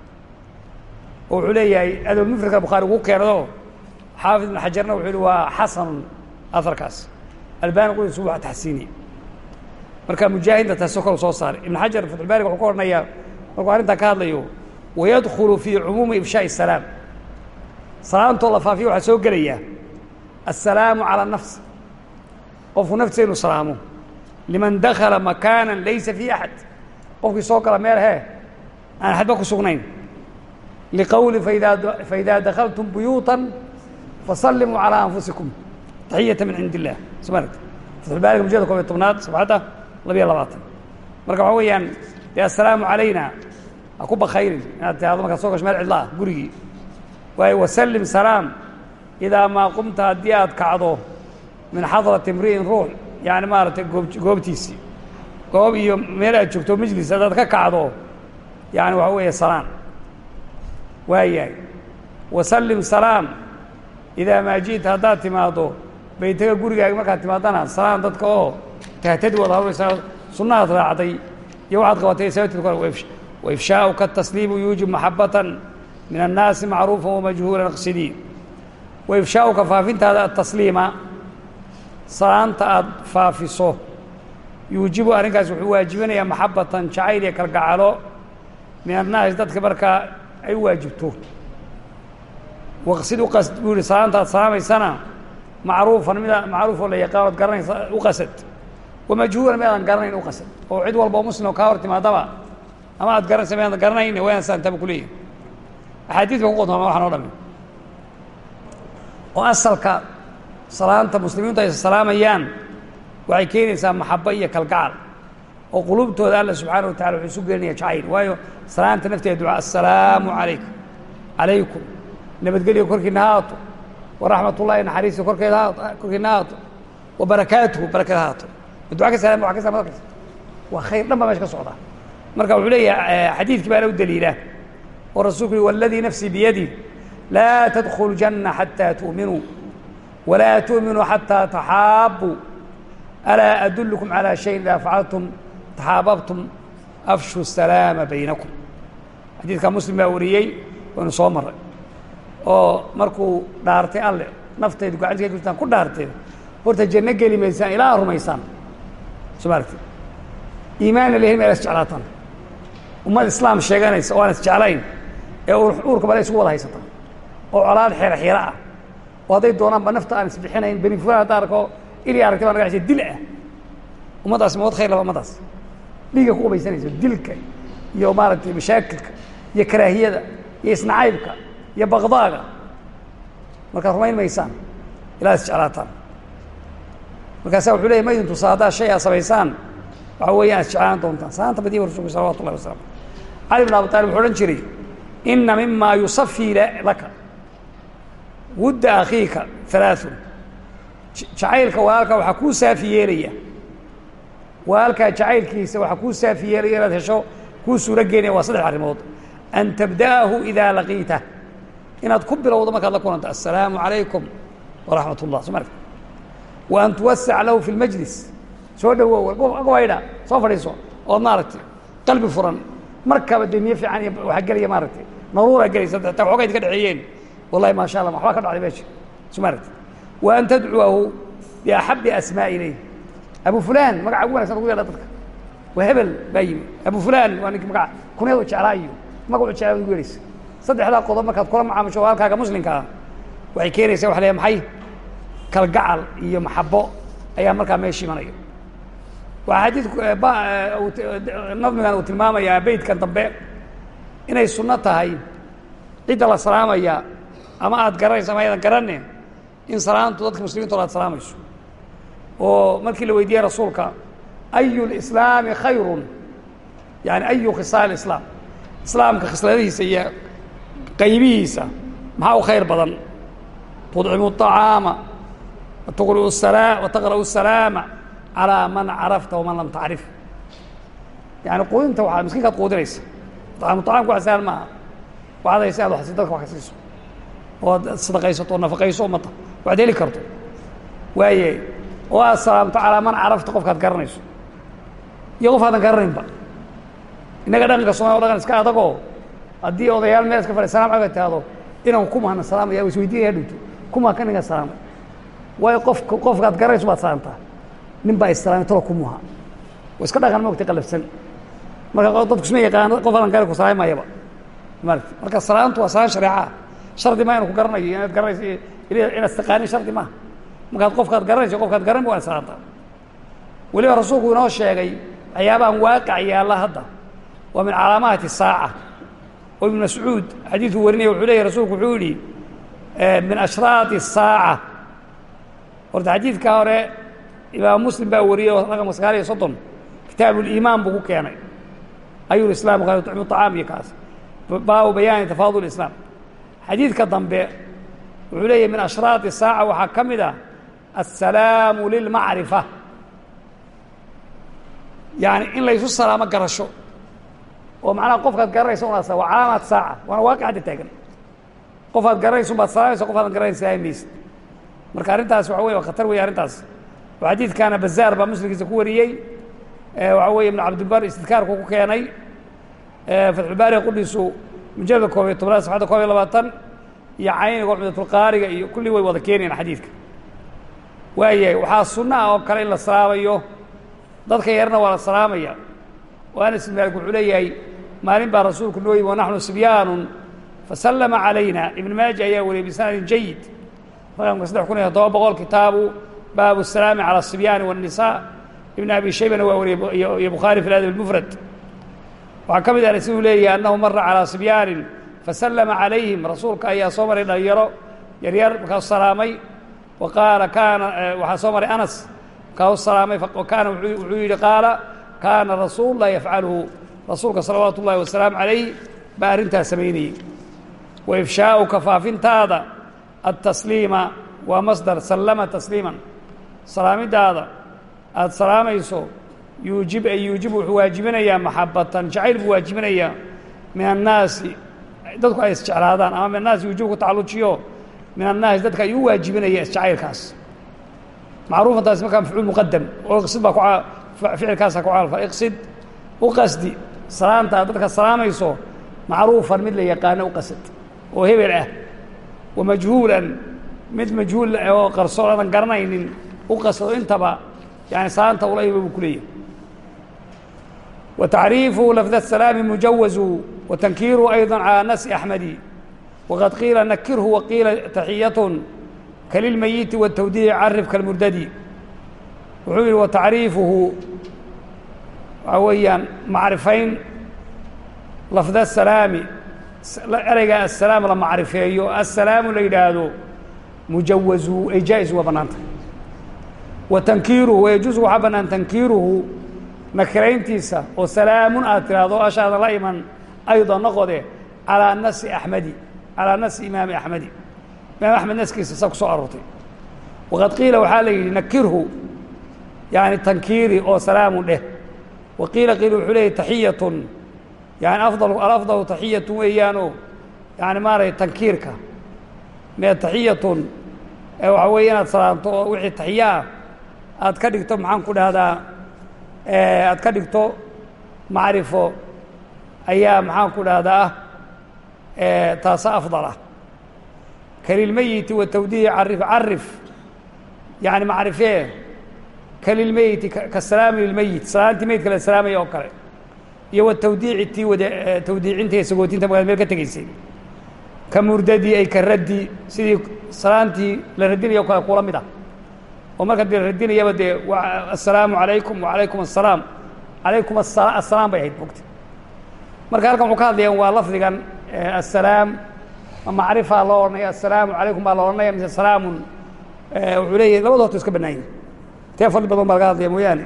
Speaker 1: wuxuu leeyahay adoon mufradka bukhaari ugu keenado xaafid ibn xajarna wuxuu yihi waa xasanun aharkaas albani qudis waa taxsiiniye marka mujaahidna taasoo kale soo saaray ibn xajar fatxulbaariga wuxuu ka odhanayaa markuu arrintaa ka hadlayo wayadkhulu fii cumuumi ifshaaءi الsalaam salaamtoo la faafiya waxaa soo gelaya aلsalaamu calى الnafs qofku naftiisa inuu salaamo liman dakala makaana laysa fiihi axad qofkii soo gala meel hee aan axadba ku sugnayn liqowli faida dakaltum buyuuta fasallimuu calىa anfusikum taxiyata min cindi illah sma fatxulbaariga mujada koob iyo tobnaad sabxadda labiyo labaatan marka waxaa weeyaan dee assalaamu calayna ha ku bakayrin inaad tihaado markaad soo gasho meel cidla ah gurigii waayo wasallim salaam idaa maa qumta haddii aad kacdo min xadrati imri'in ruux yani maaragtay goob goobtiisii goob iyo meel aad joogto majlis haddaad ka kacdo yani waxaa weeye salaan waayahay wasallim salaam idaa maa ji'ta haddaad timaaddo baytaga gurigaaga markaad timaadana salaan dadka oo tahtadi wad hadlaysaa sunnahaad raacday iyo waxaad qabatay sababteed waifshaa'uka atasliimu yuujib maxabatan min annaasi macruufa wamajhuulan iqsidii waifshaa'uka faafintaada atasliima salaanta aada faafiso yuujibu arrinkaas wuxuu waajibinayaa maxabatan jacayl iyo kalgacalo min annaasi dadka markaa ay u waajibto. Waqsid uqasd buu yihi salaanta aad salaamaysana macruufan mida macruufoo la yaqaan ood garanaysa u qasad wamajhuulan midaadan garanayn u qasad oo cid walba oo muslim oo kaa hor timaadaba ama aad garanaysa midaadan garanayn wayaan saantaba ku leeyahay axaadiis baa ku qodoma waxaan o dhami oo asalka salaanta muslimiintu ay salaamayaan waxay keenaysaa maxabo iyo kalgacal oo qulubtooda alla subxaana wa tacala wuxuu isu gelinaya jacayl waayo salaanta nafteeda ducaa assalaamu calaykum calaykum nabadgelyo korkiina ha haato waraxmat ullahi naxariista korkeeda korkiina ha haato wa barakaatuhu barakada ha haato duca ka salam waa ka salam kasta waa khayr dhan baa meesha ka socda. Marka wuxuu leeyahay xadiidkii baana u daliila. Oo rasulku yihi waladii nafsii biyadi laa tadkhulu janna xataa tu'minuu walaa tu'minuu xataa taxaabbuu alaa adullukum calaa shayin idaa facaltum taxaababtum afshu salaama baynakum. Xadiidkaa muslim baa wariyey waynu soo maray oo markuu dhaartay alle naftaydu gacantiska kutaan ku dhaarteen horta janno geli maysaan ilaa ad rumaysaan soo ma aragti iimaanna lehin ma isjeclaataan ummad islaam sheeganaysa oo aan isjeclayn ee uurka bale isugu wada haysata oo colaad xeera xiira ah. Oo hadday doonaanba nafta aan isbixinayn beni fulan hadda arko ili aragti baa naga dil ah. Ummaddaasi mawad khayr laba ummaddaas dhiiga ku qubaysanayso dilka iyo maaragtay mashaakilka iyo karaahiyada iyo isnacaybka iyo bakdaaga markaad rumayn maysaan ilaa isjeclaataan markaasaa wuxuu leeyay ma idin haddaad shay aad samaysaan? Waxaa weeyaan isjeclaan doontaan. Salaanta badiya rasulku salawatu ullahi wasalam cali bin abi talib wuxuu odhan jiray ina mima yusafii laka wudda akhiika halaaثun jacaylka walaalkaa waxaa kuu saafi yeelaya. Walaalkaa jacaylkiisa waxaa kuu saafi yeelaya inaad hesho kuu suuro geenaya waa saddex arrimood. An tabda'ahu idaa laqiitah inaad ku bilowdo markaad la kulanto assalaamu calaykum waraxmat ullah soo marka wa an tuwasac lahu fi lmajlis soo dhawow agwaydha soo fadhiiso. Ood maaragtay qalbi furan. Markaba demiye fiican iyo waxaa gelaya maaragtay naruuraa gelaysa taa xoogaa idinka dhexeeyeen wallahi maasha allah waxbaa ka dhacday meesha soo maaragtay wa an tadcuwahu biaxabi asmaa ilayh abu fulan magaca ugu wanagsan ugu yeedha dadka. Waa hebel baa yimi abu fulan waa ninki magaca kunyadu jeclaa iyo magacu jeclaa ugu yeedhaysa saddexdaa qodob markaad kula macaamusho walaalkaaga muslimka ah waxay keenaysaa waxa leeya maxay? Kalgacal iyo maxabo ayaa markaa meesha imanaya. Waxaa xadiidku nadmigan uu tilmaamayaa beytkan dambe inay sunno tahay cidda la salaamaya ama aad garanayso ama aydan garanne in salaantu dadka muslimiintood aad salaamayso oo markii la weydiiyey rasuulka ayu lislaami khayrun? Yani ayu khisaal islaam? Islaamka khisladihiisa iyo qaybihiisa maxaa u khayr badan tudcimu الطacaama watuqriu الsala wataqra'u الsalaama calىa man carafta waman lam tacrif yani quudinta waa miskiinkaad quudinaysa acamu طacamku waa sahal maaha waxaad haysa ad si dadka wax ka siiso oo ad sadaqaysato oo nafaqayso ummadda waxaad heli karto waaye oo aad salaamto calaa man carafta qofkaad garanayso iyo qof aadan garanaynba innaga dhaqanka soomaliya o dhaqan iska adagoo haddii odayaal meel iska fadhi salam aleyka tahdo inaan kumahana salaamaya isweydiinaya dhunto kumaa ka ninga salaamay waayo qofka qofkaad garanayso baad salaamtaa nin baa islaamay talo kumuha wa iska dhaqan mogta qalafsan marka dadku isma yaqaano qof aadan garan ku salaamayaba maarata marka salaamtu waa salaan shareeca. Shardi ma inu ku garanayo inaad garanayso inaad istaqaanin shardi maaha markaad qofkaad garanayso qofkaad garan waa salaamtaa weliba rasuulku inoo sheegay waxyaabahan waaqic yaalla hadda. Waa min calaamaati saaca oo ibnu mascuud xadiidku warinaya wuxuu leeyahy rasuulku wuxuu yidhi min ashraati الsaaca horta xadiidka hore imaam muslim baa wariyey oo raqamka sagaal iyo soddon kitaab uliimaan buu ku keenay ayu islam qaal tucmu طacaam iyo kaas baabu bayaani tafaadul islaam xadiidka dambe wuxuu leeyahy min ashraati الsaaca waxaa ka mid ah assalaamu lilmacrifa yani in laysu salaamo garasho oo macnaha qofkaad garanaysa unaad waa calaamaat saaca waana waaqi hadda taagan. Qofaad garanaysa baad salaamaysa qof aadan garanaysa salaami maysid marka arrintaas waxa wey khatar wey arrintaas. Oo xadiidkaana bazaar baa muslimkiisa ku wariyey. Waxa weeye ibnu cabdilbar istidkaarku ku keenay. Fatxulbaariga qudhiisu mujalada koob iyo tobnaad safxadda koob iyo labaatan iyo cayniga cumdatulqaariga iyo kulli way wada keenayaan xadiidka. Waayahay waxaa sunna ah oo kale in la salaamayo dadka yarna waa la salaamaya. Oo anas ibn wuxuu leeyahay maalin baa rasuulku nooyi wanaxnu sibyaanu fasalama calayna. Ibn maaja ayaa wariyey bisanadin jayid raqamka saddex kun iyo toddoba boqol kitaabu baabu salaami cala asibyaani waannisaa ibn abi shaybana waa wariyey iyo bukhaari fi ladab mufrad waxaa ka mid ahna siduu leeyahay annahu mara calaa sibyaanin fasalama calayhim. Rasuulka ayaa soo maray dhalinyaro yaryar markaasu salaamay. Wa qaala kaana waxaa soo maray anas markaasu salaamay kaana wuxuu yidhi qaala kaana rasuul yafcaluhu rasuulka salawaatu ullaahi wasalaamu calayh baa arrintaas samaynayey wa ifshaa'uka faafintaada adtasliima waa masdar sallama tasliiman. Salaamidaada aada salaamayso yuujib ay yuujibu wuxuu waajibinayaa maxabatan jacayl buu waajibinayaa. Min annaasi dadku ay isjeclaadaan ama min annaasi yuujibu ku tacallujiyo min annaasi dadka ayuu waajibinaya isjacaylkaas. Macruufantaas markaa mafcuul muqadam oo iqsid baa ku ficilkaasa ku caalfa iqsid u qasdi salaanta aad dadka salaamayso macruufan mid la yaqaano u qasad oo hebel ah wamajhuulan mid majhuul oo qarsoon aadan garanaynin u qasado intaba yani salaanta ula ima buu ku leeyahay wa tacriifu lafd الsalaami mujawazu wa tankiiru ayضa calى nasi axmedi waqad qiila nakirhu waqiila taxiyat kalilmayiti wالtawdiici carif kalmurdadi wuxuu yihi wa tacriifuhu waxaa weeyaan macrifayn lafd الsalaami ereyga asalaam la macrifeeyo assalaamu la yidhaahdo mujawazu ay jaa-is waa bannaanta wa tankiiruhu wayajuusu waxaa bannaan tankiiruhu nakirayntiisa oo salaamun aad tiraahdo ashaadan la iman aydan noqode calaa nasi axmedi calaa nasi imaami axmedi. Imaam axmed naskiisa saa ku soo aroortay. Waqad qiila waxaa la yidhi nakirhu yani tankiiri oo salaamun dheh wa qiila qiila wuxuu leeyay taxiyatun. Yani afdal alafdalu taxiyatun weeyaanoo yani maaray tankiirka. Mee taxiyatun. Waxaa weeye inaad salaamto oo wixii taxiya ah aad ka dhigto maxaan ku dhahdaa aad ka dhigto macrifo ayaa maxaan ku dhahdaa ah taasa afdal ah. Kalilmeyiti watawdiihi carif carif yani macrifee kalilmeyiti kasalaami lilmeyit salaantii meydka la salaamaya oo kale. Iyo watawdiici tii wada tawdiicinta iyo sagootinta magaad meel ka tegaysay ka murdadii ay ka raddi sidii salaantii la radinaya o kale kula mid ah. Oo marka dee la radinayaba dee assalaamu calaykum wacalaykum assalaam. Calaykum assalaam bay ahayd mogta marka halkan wuxuu ka hadlayaan waa lafdigan assalaam ma macrifaa loo odhanaya assalaamu calaykum baa la odhanaya mise salaamun wuxuu leeyahay labada horta iska bannaan tee fadli badan baa laga hadlaya mooyaane?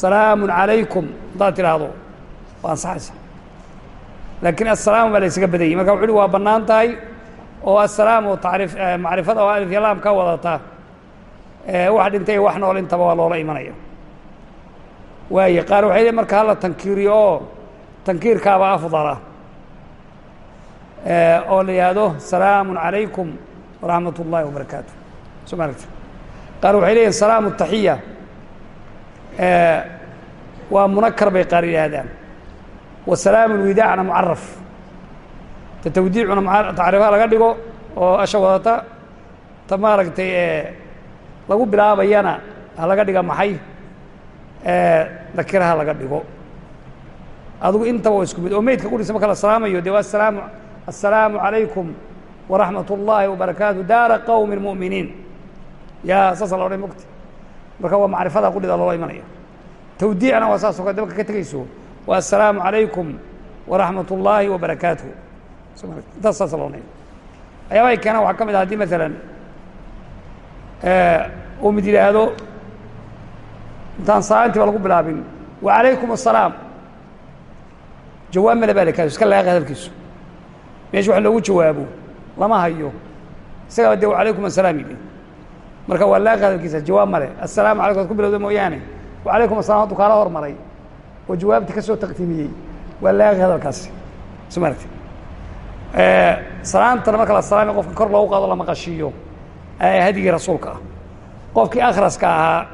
Speaker 1: Salaamun calaykum. Haddaad tidhaahdo. Waa ansaxaysa. Laakiin assalaamu baa la ysaga badayey marka wuxu uhi waa bannaan tahay oo assalaam oo tacriif macrifada oo alif yalaam ka wadata. Wax dhintay wax nool intaba waa loola imanaya. Waaye qaar waxay le marka hala tankiiriyo oo tankiirkaaba afdala. Oo la yihahdo salaamu calaykum waraxmat ullaahi wabarakaatu soo ma aragti qaar waxay leeyihiin salaamu taxiya. Waa munakar bay qaar yidhaahdaan. Wa salaamu lwidaacna mucaraf ta tawdiicuna tacriifaha laga dhigo oo asha wadata ta maaragtay lagu bilaabayana ha laga dhiga maxay? Nakiraha laga dhigo. Adigu intaba waa isku mid. Oo meydka qudhiisa marka la salaamayo dee waa asalaamu assalaamu calaykum waraxmat ullaahi wabarakaatu daara qowmi mu'miniin yaa saasa la odhan mogta marka waa macrifada qudhida loola imanaya. Tawdiicna waa saas dabka ka tegayso. Assalaamu calaykum waraxmat ullaahi wabarakaatuh intaas saasa loo odhanaya waxyaabahay keenaan waxaa ka mid ah haddii maalan uu mid yidhaahdo intaan salaantii lagu bilaabin wacalaykum asalaam jawaab male baa iska laaqi hadalkiisu meesha wax loogu jawaabo lama hayo. Isagaba dee wacalaykum asalaam yidhi marka waa laaqi hadalkiisa jawaab male assalaamu calaykum ad ku bilowda mooyaane wacalaykum asalam hadduu kaala hormaray oo jawaabti ka soo taqdiimiyey waa laaqi hadalkaasi soo maaragti salaantana marka la salaamay qofka kor loogu qaado la maqashiiyo hadigii rasuulka ah. Qofkii akhraska ahaa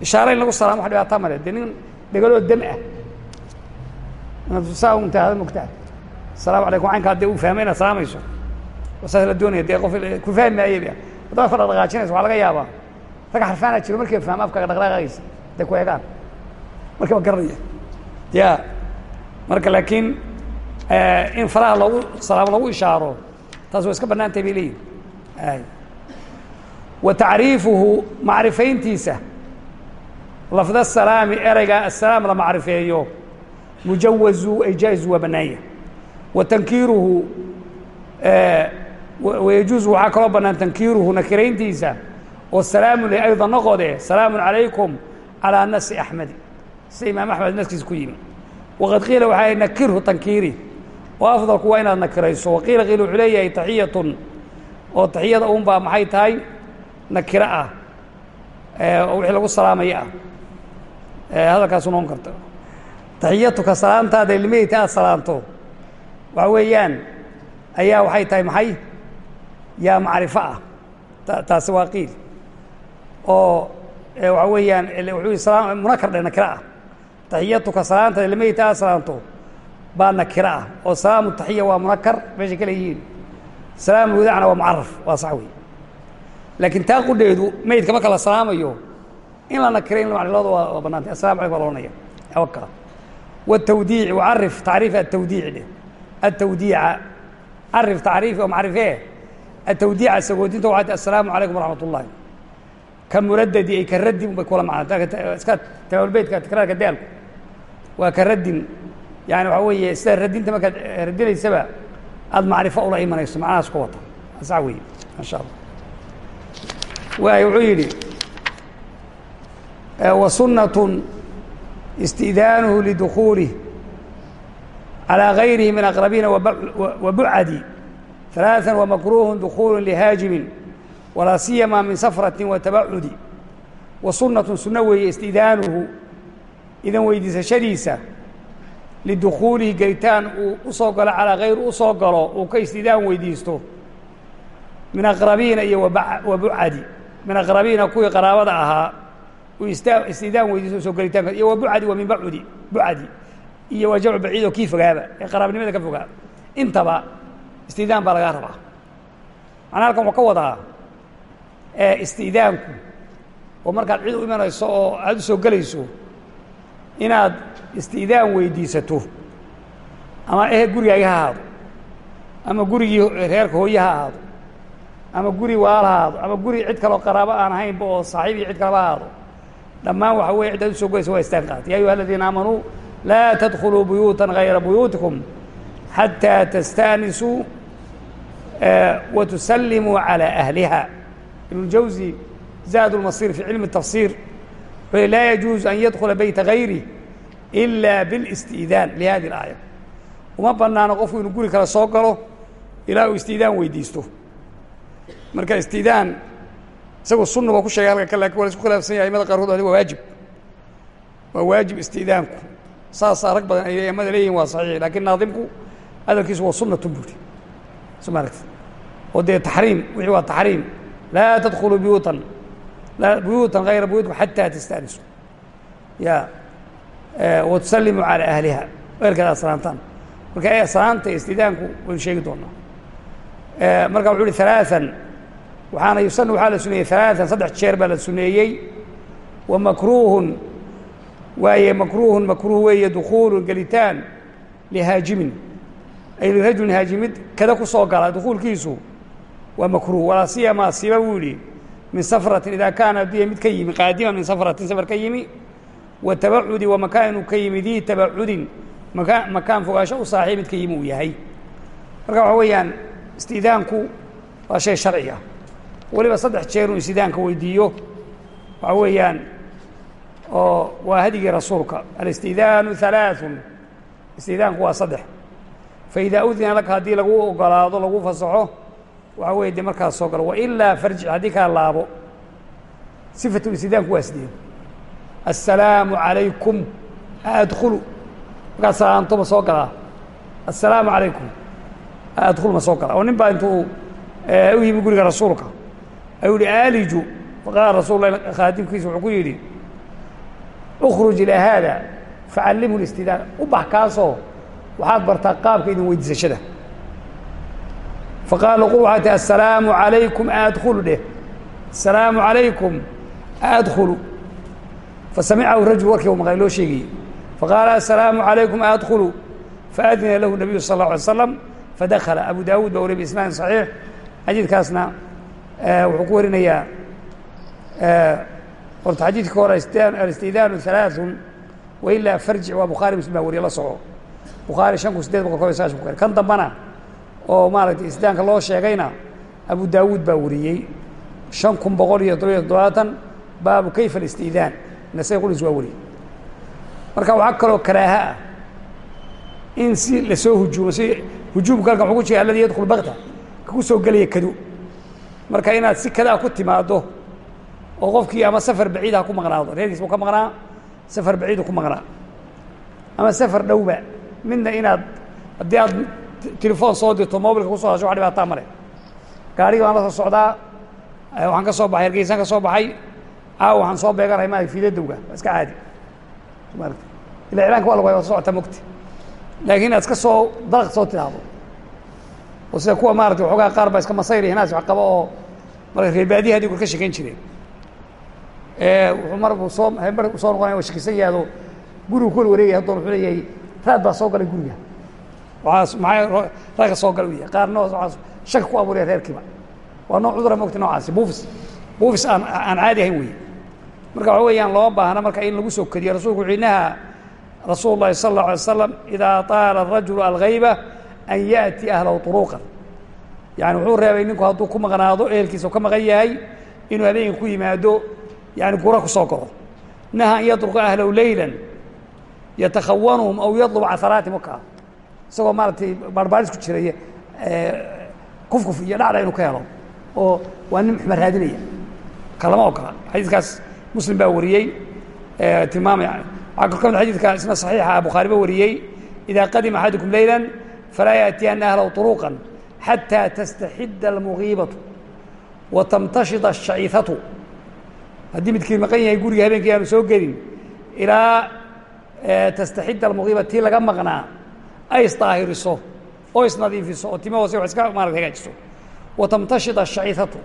Speaker 1: ishaare in lagu salaamo wax dhibaataa male dee nin dhegaloo dam ah. Inaad saa u intaahda mogtaa asalaamu calaykum caynkaa dee uu fahmay inaad salaamayso saas la doonaya. Dee qof ku fahmi maayaba haddaad ka dhaqdhaqaajinayso waxaa laga yaabaa rag xarfaanaa jiro markiiba fahma afkaaga dhaqdhaqaaqaysa hadday ku eegaan markiiba garanaya ya marka laakiin in faraha loogu salaamo lagu ishaaro taas waa iska bannaan tahay bay leeyihiin wa tacriifuhu macrifayntiisa lafda salaami ereyga assalaam la macrifeeyo mujawazu ay jaa'izu waa bannaanya wa tankiiruhu wayajuuzu waxaa kaloo bannaan tankiiruhu nakirayntiisa oo salaamu leh ayda noqode salaamu calaykum calaa nasi axmedi sida imaam axmed naskiisa ku yimi. Waqad qiila waxaa nakirhu tankiiri. Oo afdalku waa inaad nakirayso. Waqiila qiila wuxuu leeyahay taxiyatun. Oo taxiyada un baa maxay tahay? Nakiro ah. Wixii lagu salaamaya ah. Hadalkaasu noqon karta taxiyatuka salaantaada ilmihita aad salaanto waxa weeyaan ayaa waxay tahay maxay yaa macrifo ah. Taasi waa qiil. Oo waxa weeyaan munakar dhe nakira ah. Taxiyatuka salaanta ilmayta aad salaanto baa nakira ah. Oo salaamu taxiya waa munakar meesha kale yihiin salaamu wadacna waa mucaraf waa sax wey laakiin taa qudheedu meydka marka la salaamayo in la nakira in macnilooda waa banaantay asalamu alaikum baa lohanaya wakala wtawdiici wacarif tacriif atawdiici dheh atawdiica carif tacriif oo macrifee atawdiica sagoodinta waa asalaamu calaykum waraxmat ullahi ka muradadi ay ka radin bay kula macnaa iska tawalbeedka tikraarka daalku waa ka radin yani waxaa weeye sida radinta markaad radinaysaba aada macrifo ula imanayso macnahaas ku wata saa wey insha allah waay wuxuu yidhi wa sunnatun istidaanuhu lidukuulih calىa gayrihi min aqrabiina wabucadi ثaلaaثا وmakruه dkuul لhaajimin walaa siyama min safraة وtabacudi وasunaة suno weeye istidaanuhu idan weydiisashadiisa lidukuulihi gelitaan uu usoo galo calىa غayr usoo galo uu ka istidaan weydiisto min aqrabiina iyo wabucadi min aqrabiina kuwii qaraabada ahaa uu istidaan weydiisto soo gelitaanka iyo wabucadi wa min bacudi bucadi iyo waa jamcu baciid oo kii fogaaba ee qaraabnimada ka fogaa intaba istidaan baa lagaa rabaa. Macnaa halkan wuxuu ka wadaa istidaanku oo markaad cid u imanayso oo aada u gelayso inaad istidaan weydiisato ama ehe gurigaaga ha ahaado ama gurigii reerka hooye ha ahaado ama guri waal ha ahaado ama guri cid kaloo qaraabo aan ahaynba oo saaxiib cid kaleba ha ahaado dhammaan waxa weye cid aad gelaysa waa istaan qaata ya ayuha aladiina aamanuu laa tadkuluu buyuutan gayra buyuutikum xatىa tastaanisuu wa tusallimuu calى ahliha ibn jawzi zaad اlmasir fi cilmi الtafsir wuxuu laa yajuuز an yadkula beyta gayri ila biاlاsti'daan lihadi اlaaya uma banaano qofku inuu guri kale soo galo ilaa uu istidaan weydiisto marka istidaan isagoo sunna waa ku sheegay halka kale lakin waa la isku khilaafsan yahay aimada qaarkood waa waajib waa waajib istidaanku saasaa rag badan ay soo ma aragti oo dee taxriim wixii waa taxriim. Laa tadkuluu buyuutan buyuutan hayra buyuutkum xataa tastanisu. Ya watusallimuu calaa ahliha. Eerkaad aad salaantaan. Marka salaanta istidaanku waynu sheegi doonaa. Marka wuxuu uhi alaaan waxaana yusanu waxaa la suneeyey alaaan saddex jeer baa la suneeyey. Wa makruuhun. Waaye makruuhun makruuh weeye dukuulu gelitaan lihaajimin ay lirajulin haajimid kada ku soo gala dukuulkiisu waa makruuh walaa siyamaa siba buu yihi min safratin idaa kaana hadduu mid ka yimi qaadiman min safratin safar ka yimi wa tabacudi wa makaan inuu ka yimi dii tabacudin maka makaan fogaasho u saaxiib mid ka yimi uu yahay. Marka waxaa weeyaan istidaanku waa shay sharci ah. Weliba saddex jeer inuu istidaanka weydiiyo waxaa weeyaan oo waa hadigii rasuulka. Alistidaanu halaaثun istidaanku waa saddex faidaa udina laka haddii lagu ogolaado lagu fasaxo waxaa weye de markaas soo gala wailaa farjic haddii kaa laabo sifatlistidaanku waa sideed assalaamu calaykum aadkulu markaad salaanto ma soo galaa assalaamu calaykum aadkulu ma soo galaa oo nin baa intuu u yimi guriga rasuulka ayuu yihi aaliju faqaala rasul lah wuxuu ku yidhi ukruj ilaa haada facallimhu اlistidaan u bax kaasoo waxaad bartaa qaabka idin weydiisashada faqaala qul waxaa tii assalaamu alaykum adkhulu dheh. Assalaamu alaykum adkhulu fasamicahu rajul warkii u maqay loo sheegayey. Faqaala assalaamu alaykum adkhulu faadina lahu nabiyu sal اla alay slam fadakala abu daawuud baa wariy biisnaadin saxiix. Xadiidkaasna eh, wuxuu ku warinayaa eh, horta xadiidka hore istidaanu alaaثun wailaa farjic waa bukhaari muslim baa wariye la soco bukhaari shan kun sideed boqol kob iyo sagaashan ku kan dambana oo maaragtay istidaanka loo sheegayna abu daawuud baa wariyey. Shan kun boqol iyo todobiyo toddobaatan baabu kayfa alistidaan. Nasay qulis waa wariyey. Marka waxaa kaloo karaaha ah in si la soo hujuumo si hujuumka halkan wuxuu ku jira alladii yadkhul bakta ka ku soo gelaya kado marka inaad si kadaa ku timaaddo oo qofkii ama safar baciid ha ku maqnaado reerkiis buu ka maqnaa safar baciidu ku maqnaa. Ama safar dhowba midna inaad haddii aad telefoon soo dirto mobilka ku soo hasho wax dhibaataa male gaarigi baan la soo socdaa waxaan ka soo baxay hargeysaan ka soo baxay caawa waxaan soo beeganahay ma fiidadowga waa iska caadi. Ila iclaanka waa lagu waa socota mogti laakiin inaad iska soo dalaq soo tidhaahdo oo sida kuwa maarata waxoogaa qaar baa iska masayr hinaas wax qaba oo marka reerbaadihi haddii kor ka shekeyn jireen wuxuu mar soo mar soo noqonaya waa shakisan yaado. Gurigu kula wareegaya hadoon wuxuu leeyahay raad baa soo galay guriga waaas maxaa raadka soo gala u yahay qaarna waaas shaki ku abuuraya reerkiiba waa nooc cudura mogta noocaasi buufis buufis aan aan caadi ahayn weeye marka waxa weeyaan loo baahna marka in lagu soo kediyo rasulku wuxuu nahaa rasuul اllahi salى الlaه alay slam idaa طaala الrajulu algayba an yaأti ahlahu طuruqan yani wuxuu reebay ninku hadduu ku maqnaado ehelkiisa u ka maqan yahay inuu habeenka ku yimaado yani gura ku soo galo naha an yadruqa ahlahu leyla yatakhawanuhum aw yadlub caharaatim waka isagoo maaratay baarbaaris ku jiray kufkuf iyo dhacda inuu ka helo oo waa nin xuma raadinaya kalama ogola xadiidkaas muslim baa wariyey tilmaamaya waxaa kal ka mid xadidka isna saxiixa bukhaari ba wariyey idaa qadima axadukum leyla falaa yaأtiyana ahlahu طuruqan xatى tastaxida almugiibatu wa tamtashida الshaciihatu haddii midkii maqan yahay guriga habeenkii aanu soo gelin ilaa tastaxida almugiiba tii laga maqnaa ay isdaahiriso oo isnadiifiso oo time hoose wax iska maarata hagaajiso wa tamtashida ashaciihatu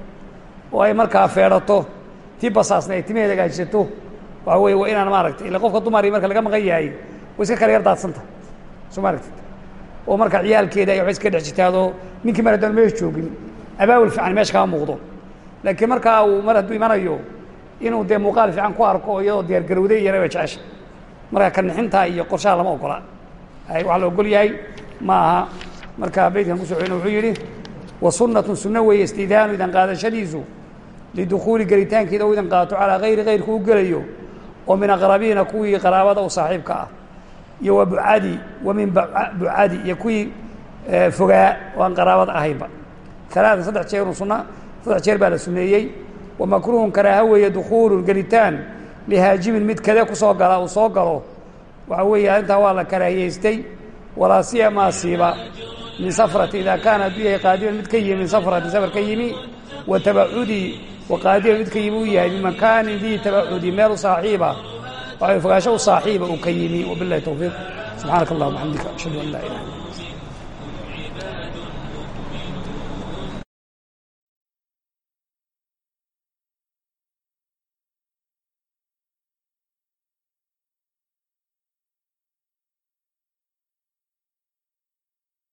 Speaker 1: oo ay markaa feedhato tii basaasna ay timaheed hagaajisato waxa weye waa inaan maaragtay ila qofka dumari marka laga maqan yahay way iska kala yar daadsanta. Soo maaragtid oo marka ciyaalkeeda ay waxba iska dhex jitaado ninkii mar haddaan meesha joogin abaawul fiican meesha kama muuqdo. Laakiin markaa uu mar hadduu imanayo inuu dee muuqaal fiican ku arko iyadoo diyaargarowday iyana way jecesha marka kanixinta iyo qorshaha lama ogola. Waxaa la ogol yahay ma aha. Marka beydkan ku socoyna wuxuu yidhi wa sunnatun sunno weeye istidaanu idan qaadashadiisu lidukuuli gelitaankeeda u idan qaato calaa hayri kayrku u gelayo oo min aqrabiina kuwii qaraabada u saaxiibka ah. Iyo wa bucadi wa min bucadi iyo kuwii fogaa oo aan qaraabada ahaynba. Alaatan saddex jeer sunna saddex jeer baa la suneeyey wa makruuhun karaaha weeye dukuulu gelitaan lihaajimin mid kade ku soo gala uu soo galo. Waxa weeye arrintaa waa la karaahiyeystay walaa siyamaa siiba min safrati. Idaa kaana hadduu yahay mid ka yimi min safratin safar ka yimi wa tabacudi waqaadiran mid ka yimi uu yahay bimakaanin dii tabacudi meel u saaxiiba. Waxa fogaansho u saaxiiba uu ka yimi wabilahi towfiiq subxaanaka allahuma xamdika ashhadu an laa anta